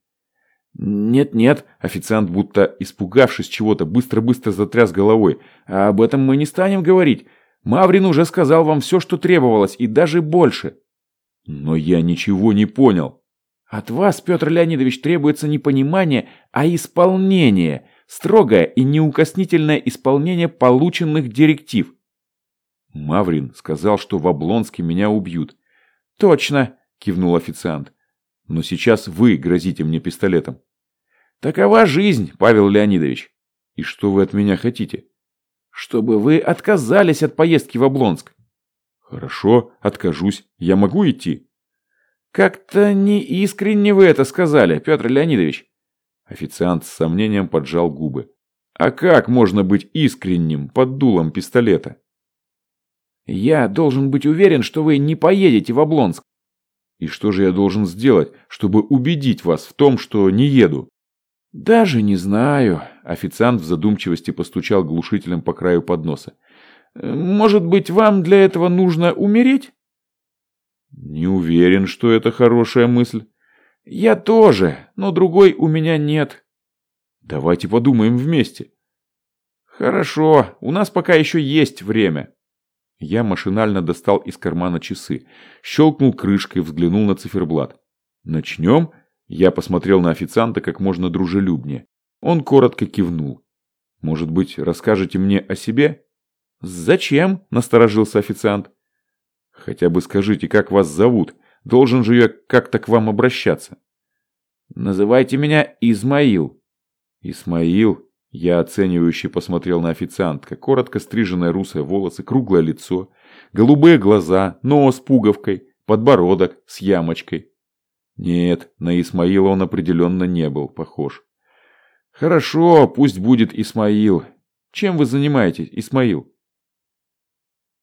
«Нет-нет», официант, будто испугавшись чего-то, быстро-быстро затряс головой. «А об этом мы не станем говорить. Маврин уже сказал вам все, что требовалось, и даже больше». «Но я ничего не понял». «От вас, Петр Леонидович, требуется не понимание, а исполнение. Строгое и неукоснительное исполнение полученных директив». Маврин сказал, что в Облонске меня убьют. «Точно», кивнул официант. «Но сейчас вы грозите мне пистолетом». «Такова жизнь, Павел Леонидович». «И что вы от меня хотите?» Чтобы вы отказались от поездки в Облонск. Хорошо, откажусь. Я могу идти? Как-то не искренне вы это сказали, Петр Леонидович. Официант с сомнением поджал губы. А как можно быть искренним под дулом пистолета? Я должен быть уверен, что вы не поедете в Облонск. И что же я должен сделать, чтобы убедить вас в том, что не еду? «Даже не знаю», – официант в задумчивости постучал глушителем по краю подноса. «Может быть, вам для этого нужно умереть?» «Не уверен, что это хорошая мысль». «Я тоже, но другой у меня нет». «Давайте подумаем вместе». «Хорошо, у нас пока еще есть время». Я машинально достал из кармана часы, щелкнул крышкой, взглянул на циферблат. «Начнем?» Я посмотрел на официанта как можно дружелюбнее. Он коротко кивнул. «Может быть, расскажете мне о себе?» «Зачем?» – насторожился официант. «Хотя бы скажите, как вас зовут. Должен же я как-то к вам обращаться». «Называйте меня Измаил». «Исмаил?» Я оценивающе посмотрел на официантка. Коротко стриженные русые волосы, круглое лицо, голубые глаза, нос с пуговкой, подбородок с ямочкой. Нет, на Исмаила он определенно не был похож. Хорошо, пусть будет Исмаил. Чем вы занимаетесь, Исмаил?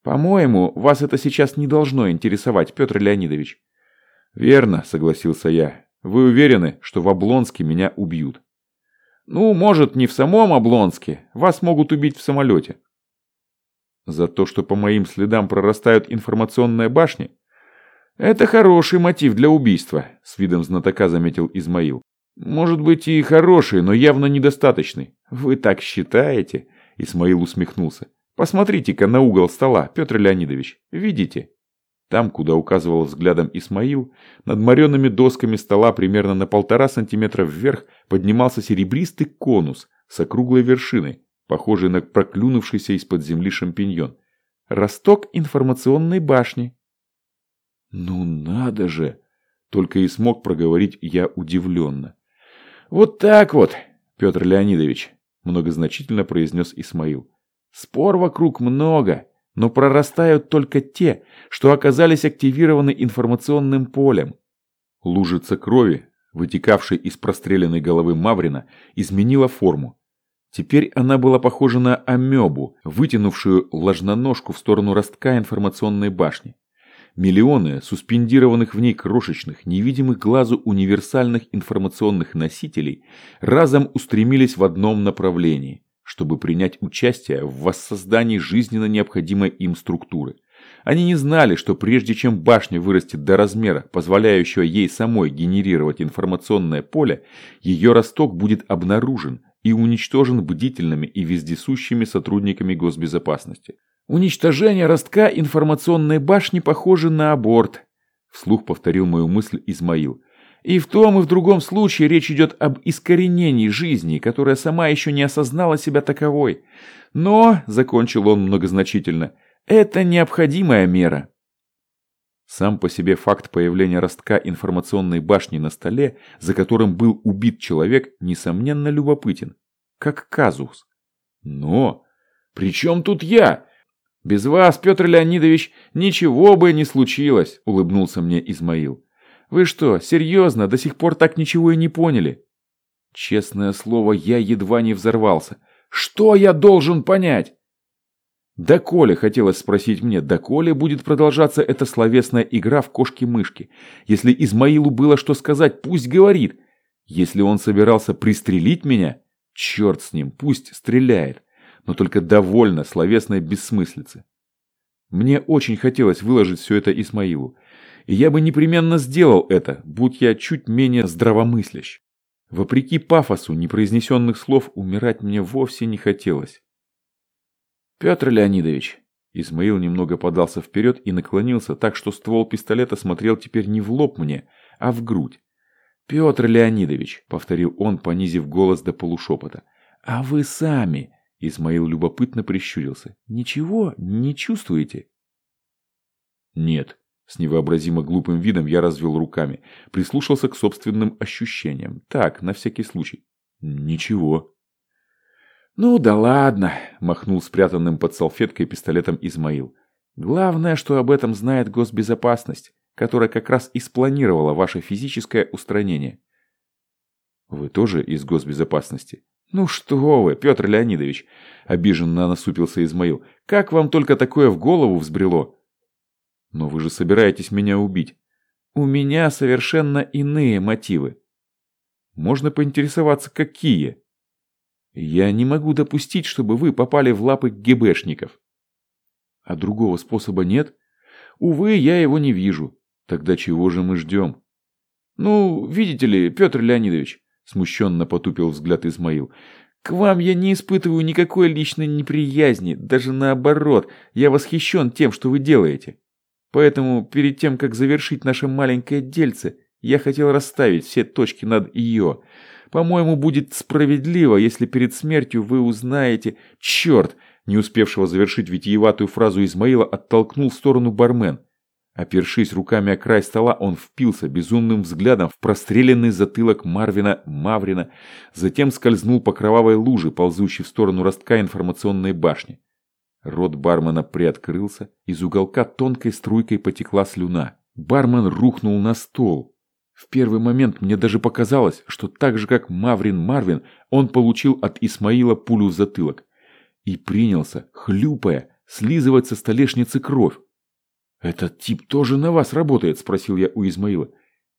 По-моему, вас это сейчас не должно интересовать, Петр Леонидович. Верно, согласился я. Вы уверены, что в Облонске меня убьют? Ну, может, не в самом Облонске. Вас могут убить в самолете. За то, что по моим следам прорастают информационные башни? «Это хороший мотив для убийства», – с видом знатока заметил Измаил. «Может быть и хороший, но явно недостаточный». «Вы так считаете?» – Исмаил усмехнулся. «Посмотрите-ка на угол стола, Петр Леонидович. Видите?» Там, куда указывал взглядом Исмаил, над моренными досками стола примерно на полтора сантиметра вверх поднимался серебристый конус с округлой вершиной, похожий на проклюнувшийся из-под земли шампиньон. «Росток информационной башни», «Ну надо же!» Только и смог проговорить я удивленно. «Вот так вот, Петр Леонидович!» Многозначительно произнес Исмаил. «Спор вокруг много, но прорастают только те, что оказались активированы информационным полем». Лужица крови, вытекавшей из простреленной головы Маврина, изменила форму. Теперь она была похожа на амебу, вытянувшую ложноножку в сторону ростка информационной башни. Миллионы суспендированных в ней крошечных, невидимых глазу универсальных информационных носителей разом устремились в одном направлении, чтобы принять участие в воссоздании жизненно необходимой им структуры. Они не знали, что прежде чем башня вырастет до размера, позволяющего ей самой генерировать информационное поле, ее росток будет обнаружен и уничтожен бдительными и вездесущими сотрудниками госбезопасности. «Уничтожение ростка информационной башни похоже на аборт», вслух повторил мою мысль Измаил. «И в том и в другом случае речь идет об искоренении жизни, которая сама еще не осознала себя таковой. Но, — закончил он многозначительно, — это необходимая мера». Сам по себе факт появления ростка информационной башни на столе, за которым был убит человек, несомненно любопытен. Как казус. Но... «При чем тут я? Без вас, Петр Леонидович, ничего бы не случилось», – улыбнулся мне Измаил. «Вы что, серьезно, до сих пор так ничего и не поняли?» Честное слово, я едва не взорвался. «Что я должен понять?» Доколе, хотелось спросить мне, доколе будет продолжаться эта словесная игра в кошки-мышки? Если Измаилу было что сказать, пусть говорит. Если он собирался пристрелить меня, черт с ним, пусть стреляет. Но только довольно словесной бессмыслицы. Мне очень хотелось выложить все это Исмаилу. И я бы непременно сделал это, будь я чуть менее здравомыслящ. Вопреки пафосу непроизнесенных слов, умирать мне вовсе не хотелось. «Петр Леонидович!» Исмаил немного подался вперед и наклонился так, что ствол пистолета смотрел теперь не в лоб мне, а в грудь. «Петр Леонидович!» — повторил он, понизив голос до полушепота. «А вы сами!» — Исмаил любопытно прищурился. «Ничего не чувствуете?» «Нет», с невообразимо глупым видом я развел руками, прислушался к собственным ощущениям. Так, на всякий случай. Ничего. «Ну да ладно», – махнул спрятанным под салфеткой пистолетом Измаил. «Главное, что об этом знает госбезопасность, которая как раз и спланировала ваше физическое устранение». «Вы тоже из госбезопасности?» «Ну что вы, Петр Леонидович!» – обиженно насупился Измаил. «Как вам только такое в голову взбрело?» «Но вы же собираетесь меня убить. У меня совершенно иные мотивы». «Можно поинтересоваться, какие?» Я не могу допустить, чтобы вы попали в лапы ГБшников. А другого способа нет? Увы, я его не вижу. Тогда чего же мы ждем? Ну, видите ли, Петр Леонидович, смущенно потупил взгляд Измаил, к вам я не испытываю никакой личной неприязни, даже наоборот, я восхищен тем, что вы делаете. Поэтому перед тем, как завершить наше маленькое дельце, я хотел расставить все точки над «io», по-моему, будет справедливо, если перед смертью вы узнаете... Черт! Не успевшего завершить витиеватую фразу Измаила оттолкнул в сторону бармен. Опершись руками о край стола, он впился безумным взглядом в простреленный затылок Марвина Маврина, затем скользнул по кровавой луже, ползущей в сторону ростка информационной башни. Рот бармена приоткрылся, из уголка тонкой струйкой потекла слюна. Бармен рухнул на стол, в первый момент мне даже показалось, что так же, как Маврин Марвин, он получил от Исмаила пулю в затылок. И принялся, хлюпая, слизывать со столешницы кровь. «Этот тип тоже на вас работает?» – спросил я у Измаила.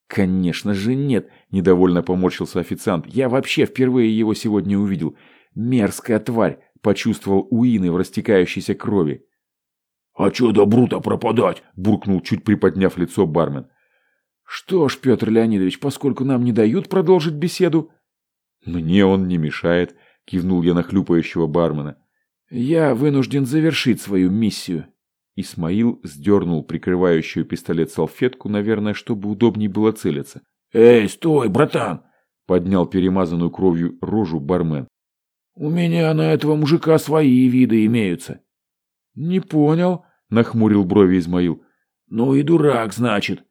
«Конечно же нет», – недовольно поморщился официант. «Я вообще впервые его сегодня увидел. Мерзкая тварь», – почувствовал Уины в растекающейся крови. «А чё добру-то пропадать?» – буркнул, чуть приподняв лицо бармен. Что ж, Петр Леонидович, поскольку нам не дают продолжить беседу... Мне он не мешает, кивнул я на хлюпающего бармена. Я вынужден завершить свою миссию. Исмаил сдернул прикрывающую пистолет салфетку, наверное, чтобы удобнее было целиться. «Эй, стой, братан!» – поднял перемазанную кровью рожу бармен. «У меня на этого мужика свои виды имеются». «Не понял», – нахмурил брови Измаил. «Ну и дурак, значит.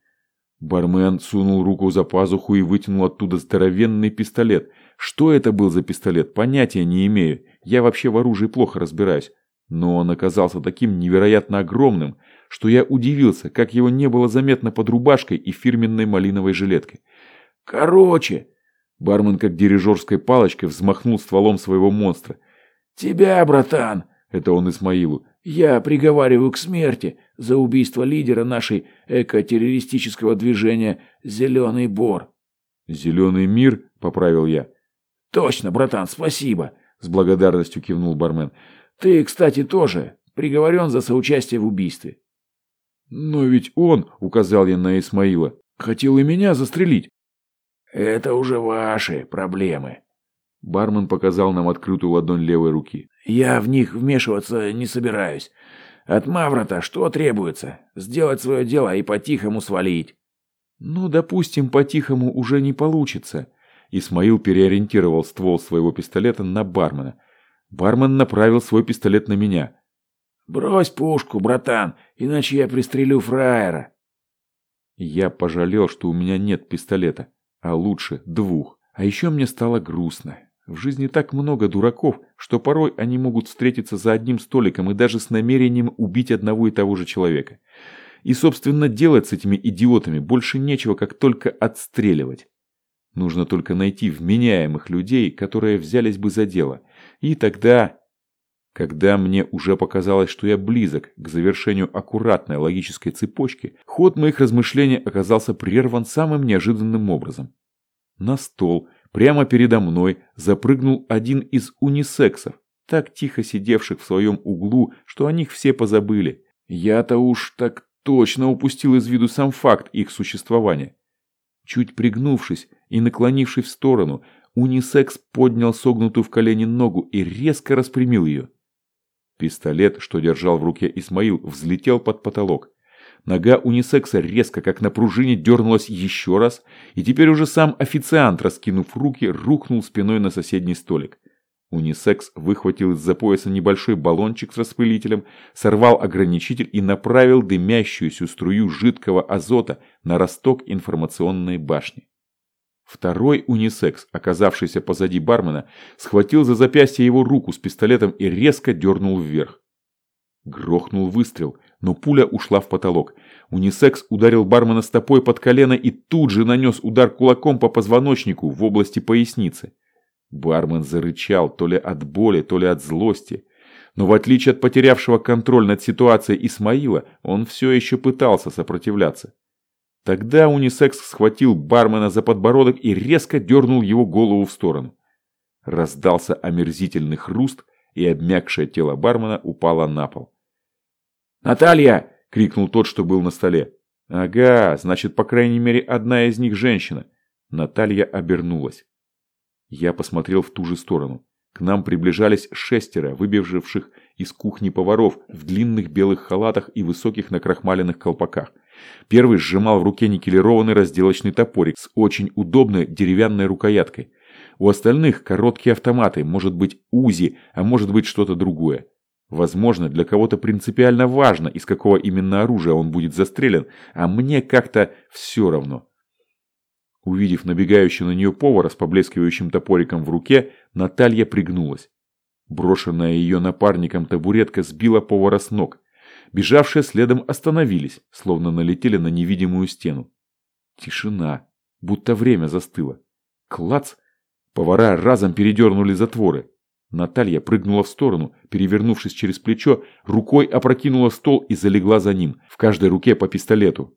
Бармен сунул руку за пазуху и вытянул оттуда здоровенный пистолет. Что это был за пистолет, понятия не имею. Я вообще в оружии плохо разбираюсь. Но он оказался таким невероятно огромным, что я удивился, как его не было заметно под рубашкой и фирменной малиновой жилеткой. «Короче!» Бармен как дирижерской палочкой взмахнул стволом своего монстра. «Тебя, братан!» Это он Исмаилу. Я приговариваю к смерти за убийство лидера нашей экотеррористического движения «Зеленый Бор». «Зеленый мир», — поправил я. «Точно, братан, спасибо», — с благодарностью кивнул бармен. «Ты, кстати, тоже приговорен за соучастие в убийстве». «Но ведь он», — указал я на Исмаила, — «хотел и меня застрелить». «Это уже ваши проблемы», Бармен показал нам открытую ладонь левой руки. «Я в них вмешиваться не собираюсь. От Маврота что требуется? Сделать свое дело и по-тихому свалить». «Ну, допустим, по-тихому уже не получится». Исмаил переориентировал ствол своего пистолета на бармена. Бармен направил свой пистолет на меня. «Брось пушку, братан, иначе я пристрелю фраера». Я пожалел, что у меня нет пистолета, а лучше двух. А еще мне стало грустно. В жизни так много дураков, что порой они могут встретиться за одним столиком и даже с намерением убить одного и того же человека. И, собственно, делать с этими идиотами больше нечего, как только отстреливать. Нужно только найти вменяемых людей, которые взялись бы за дело. И тогда... Когда мне уже показалось, что я близок к завершению аккуратной логической цепочки, ход моих размышлений оказался прерван самым неожиданным образом. На стол, прямо передо мной, запрыгнул один из унисексов, так тихо сидевших в своем углу, что о них все позабыли. Я-то уж так точно упустил из виду сам факт их существования. Чуть пригнувшись и наклонившись в сторону, унисекс поднял согнутую в колени ногу и резко распрямил ее. Пистолет, что держал в руке Исмаил, взлетел под потолок. Нога унисекса резко, как на пружине, дернулась еще раз, и теперь уже сам официант, раскинув руки, рухнул спиной на соседний столик. Унисекс выхватил из-за пояса небольшой баллончик с распылителем, сорвал ограничитель и направил дымящуюся струю жидкого азота на росток информационной башни. Второй унисекс, оказавшийся позади бармена, схватил за запястье его руку с пистолетом и резко дернул вверх. Грохнул выстрел, но пуля ушла в потолок. Унисекс ударил бармена стопой под колено и тут же нанес удар кулаком по позвоночнику в области поясницы. Бармен зарычал то ли от боли, то ли от злости. Но в отличие от потерявшего контроль над ситуацией Исмаила, он все еще пытался сопротивляться. Тогда унисекс схватил бармена за подбородок и резко дернул его голову в сторону. Раздался омерзительный хруст, и обмякшее тело бармена упало на пол. «Наталья!» – крикнул тот, что был на столе. «Ага, значит, по крайней мере, одна из них женщина». Наталья обернулась. Я посмотрел в ту же сторону. К нам приближались шестеро, выбежавших из кухни поваров в длинных белых халатах и высоких накрахмаленных колпаках. Первый сжимал в руке никелированный разделочный топорик с очень удобной деревянной рукояткой. У остальных короткие автоматы, может быть УЗИ, а может быть что-то другое. Возможно, для кого-то принципиально важно, из какого именно оружия он будет застрелен, а мне как-то все равно. Увидев набегающего на нее повара с поблескивающим топориком в руке, Наталья пригнулась. Брошенная ее напарником табуретка сбила повара с ног. Бежавшие следом остановились, словно налетели на невидимую стену. Тишина, будто время застыло. Клац! Повара разом передернули затворы. Наталья прыгнула в сторону, перевернувшись через плечо, рукой опрокинула стол и залегла за ним, в каждой руке по пистолету.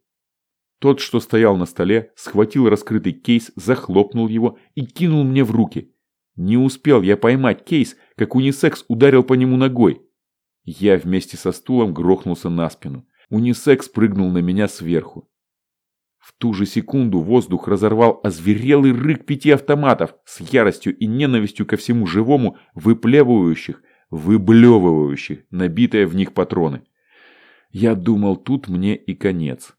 Тот, что стоял на столе, схватил раскрытый кейс, захлопнул его и кинул мне в руки. Не успел я поймать кейс, как унисекс ударил по нему ногой. Я вместе со стулом грохнулся на спину. Унисекс прыгнул на меня сверху. В ту же секунду воздух разорвал озверелый рык пяти автоматов с яростью и ненавистью ко всему живому, выплевывающих, выблевывающих набитые в них патроны. Я думал, тут мне и конец.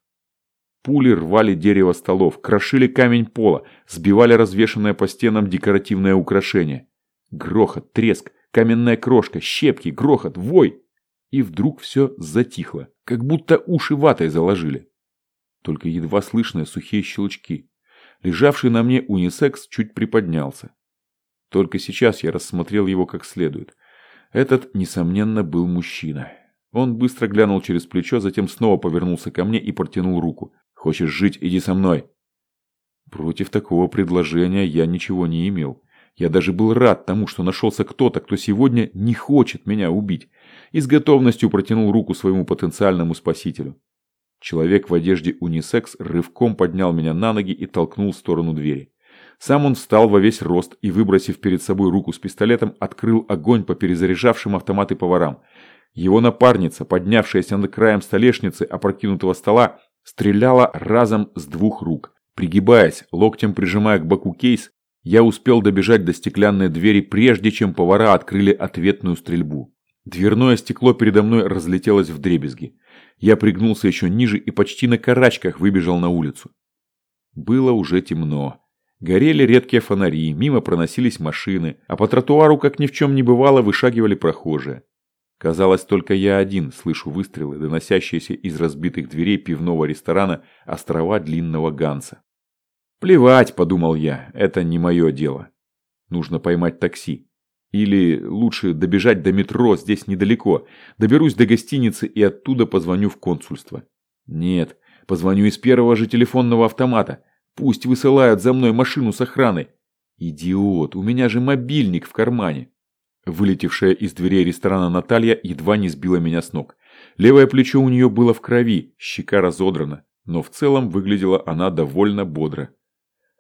Пули рвали дерево столов, крошили камень пола, сбивали развешанное по стенам декоративное украшение. Грохот, треск, каменная крошка, щепки, грохот, вой. И вдруг все затихло, как будто уши ватой заложили. Только едва слышные сухие щелчки. Лежавший на мне унисекс чуть приподнялся. Только сейчас я рассмотрел его как следует. Этот, несомненно, был мужчина. Он быстро глянул через плечо, затем снова повернулся ко мне и протянул руку. «Хочешь жить, иди со мной». Против такого предложения я ничего не имел. Я даже был рад тому, что нашелся кто-то, кто сегодня не хочет меня убить, и с готовностью протянул руку своему потенциальному спасителю. Человек в одежде унисекс рывком поднял меня на ноги и толкнул в сторону двери. Сам он встал во весь рост и, выбросив перед собой руку с пистолетом, открыл огонь по перезаряжавшим автоматы поварам. Его напарница, поднявшаяся над краем столешницы опрокинутого стола, стреляла разом с двух рук. Пригибаясь, локтем прижимая к боку кейс, я успел добежать до стеклянной двери, прежде чем повара открыли ответную стрельбу. Дверное стекло передо мной разлетелось в дребезги. Я пригнулся еще ниже и почти на карачках выбежал на улицу. Было уже темно. Горели редкие фонари, мимо проносились машины, а по тротуару, как ни в чем не бывало, вышагивали прохожие. Казалось, только я один слышу выстрелы, доносящиеся из разбитых дверей пивного ресторана «Острова Длинного Ганса». «Плевать», – подумал я, – «это не мое дело. Нужно поймать такси. Или лучше добежать до метро, здесь недалеко. Доберусь до гостиницы и оттуда позвоню в консульство. Нет, позвоню из первого же телефонного автомата. Пусть высылают за мной машину с охраной. Идиот, у меня же мобильник в кармане. Вылетевшая из дверей ресторана Наталья едва не сбила меня с ног. Левое плечо у нее было в крови, щека разодрана, но в целом выглядела она довольно бодро.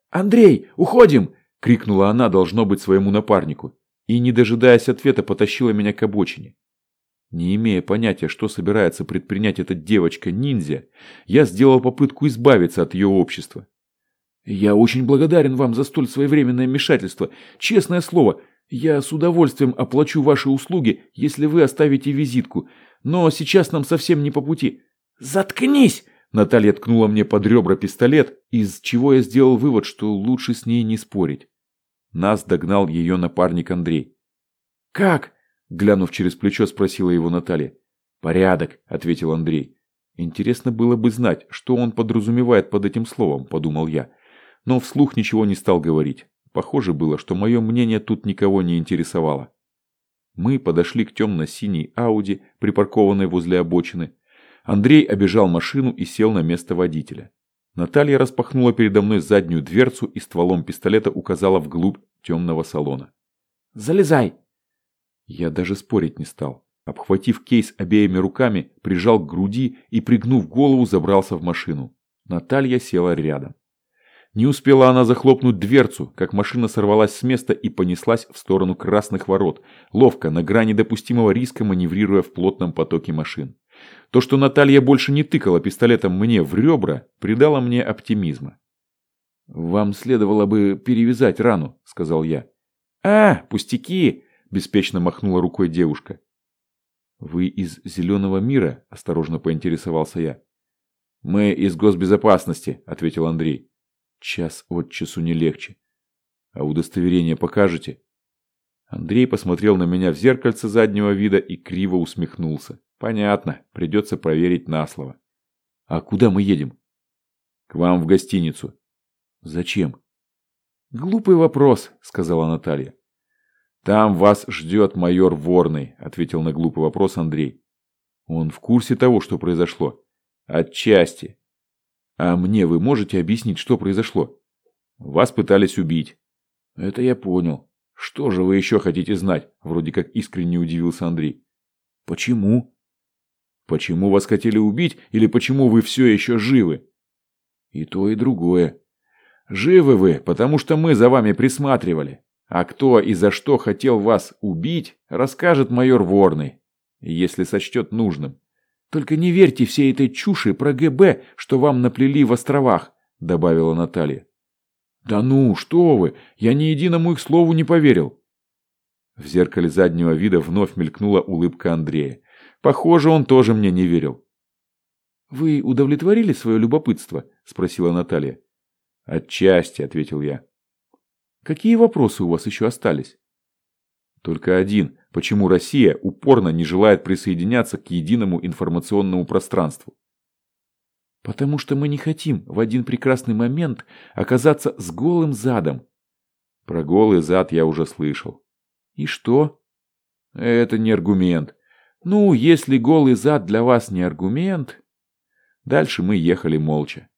«Андрей, уходим!» – крикнула она, должно быть, своему напарнику, и, не дожидаясь ответа, потащила меня к обочине. Не имея понятия, что собирается предпринять эта девочка-ниндзя, я сделал попытку избавиться от ее общества. «Я очень благодарен вам за столь своевременное вмешательство. Честное слово, я с удовольствием оплачу ваши услуги, если вы оставите визитку, но сейчас нам совсем не по пути. Заткнись! Наталья ткнула мне под ребра пистолет, из чего я сделал вывод, что лучше с ней не спорить. Нас догнал ее напарник Андрей. «Как?» – глянув через плечо, спросила его Наталья. «Порядок», – ответил Андрей. «Интересно было бы знать, что он подразумевает под этим словом», – подумал я. Но вслух ничего не стал говорить. Похоже было, что мое мнение тут никого не интересовало. Мы подошли к темно-синей Ауди, припаркованной возле обочины. Андрей обежал машину и сел на место водителя. Наталья распахнула передо мной заднюю дверцу и стволом пистолета указала вглубь темного салона. «Залезай!» Я даже спорить не стал. Обхватив кейс обеими руками, прижал к груди и, пригнув голову, забрался в машину. Наталья села рядом. Не успела она захлопнуть дверцу, как машина сорвалась с места и понеслась в сторону красных ворот, ловко, на грани допустимого риска маневрируя в плотном потоке машин. То, что Наталья больше не тыкала пистолетом мне в ребра, придало мне оптимизма. «Вам следовало бы перевязать рану», — сказал я. «А, пустяки!» — беспечно махнула рукой девушка. «Вы из зеленого мира?» – осторожно поинтересовался я. «Мы из госбезопасности», – ответил Андрей. Час от часу не легче. А удостоверение покажете? Андрей посмотрел на меня в зеркальце заднего вида и криво усмехнулся. Понятно, придется проверить на слово. А куда мы едем? К вам в гостиницу. Зачем? Глупый вопрос, сказала Наталья. Там вас ждет майор Ворный, ответил на глупый вопрос Андрей. Он в курсе того, что произошло? Отчасти. А мне вы можете объяснить, что произошло? Вас пытались убить. Это я понял. Что же вы еще хотите знать? Вроде как искренне удивился Андрей. Почему? Почему вас хотели убить или почему вы все еще живы? И то, и другое. Живы вы, потому что мы за вами присматривали. А кто и за что хотел вас убить, расскажет майор Ворный, если сочтет нужным. Только не верьте всей этой чуши про ГБ, что вам наплели в островах», – добавила Наталья. «Да ну, что вы, я ни единому их слову не поверил». В зеркале заднего вида вновь мелькнула улыбка Андрея. Похоже, он тоже мне не верил. «Вы удовлетворили свое любопытство?» – спросила Наталья. «Отчасти», – ответил я. «Какие вопросы у вас еще остались?» Только один – почему Россия упорно не желает присоединяться к единому информационному пространству. Потому что мы не хотим в один прекрасный момент оказаться с голым задом. Про голый зад я уже слышал. И что? Это не аргумент. Ну, если голый зад для вас не аргумент... Дальше мы ехали молча.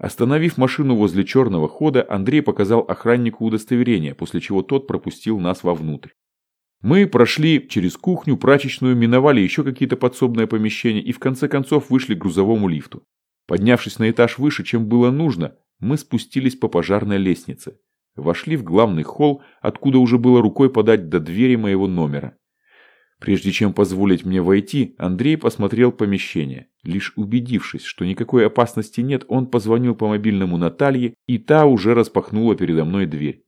Остановив машину возле черного хода, Андрей показал охраннику удостоверение, после чего тот пропустил нас вовнутрь. Мы прошли через кухню, прачечную, миновали еще какие-то подсобные помещения и в конце концов вышли к грузовому лифту. Поднявшись на этаж выше, чем было нужно, мы спустились по пожарной лестнице. Вошли в главный холл, откуда уже было рукой подать до двери моего номера. Прежде чем позволить мне войти, Андрей посмотрел помещение. Лишь убедившись, что никакой опасности нет, он позвонил по мобильному Наталье, и та уже распахнула передо мной дверь.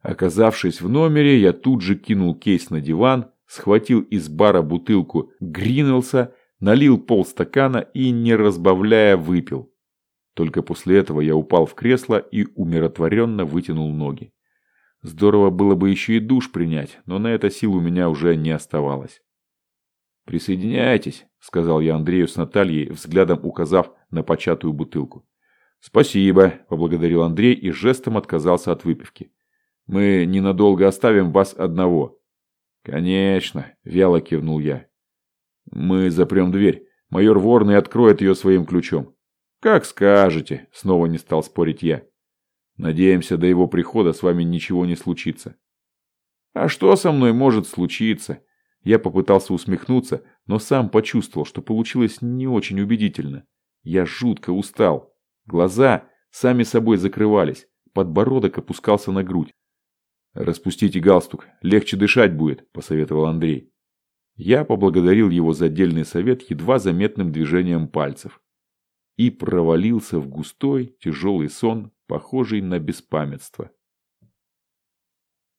Оказавшись в номере, я тут же кинул кейс на диван, схватил из бара бутылку Гринелса, налил полстакана и, не разбавляя, выпил. Только после этого я упал в кресло и умиротворенно вытянул ноги. Здорово было бы еще и душ принять, но на это сил у меня уже не оставалось. «Присоединяйтесь», — сказал я Андрею с Натальей, взглядом указав на початую бутылку. «Спасибо», — поблагодарил Андрей и жестом отказался от выпивки. «Мы ненадолго оставим вас одного». «Конечно», — вяло кивнул я. «Мы запрем дверь. Майор Ворный откроет ее своим ключом». «Как скажете», — снова не стал спорить я. «Надеемся, до его прихода с вами ничего не случится». «А что со мной может случиться?» Я попытался усмехнуться, но сам почувствовал, что получилось не очень убедительно. Я жутко устал. Глаза сами собой закрывались, подбородок опускался на грудь. «Распустите галстук, легче дышать будет», – посоветовал Андрей. Я поблагодарил его за отдельный совет едва заметным движением пальцев. И провалился в густой, тяжелый сон, похожий на беспамятство.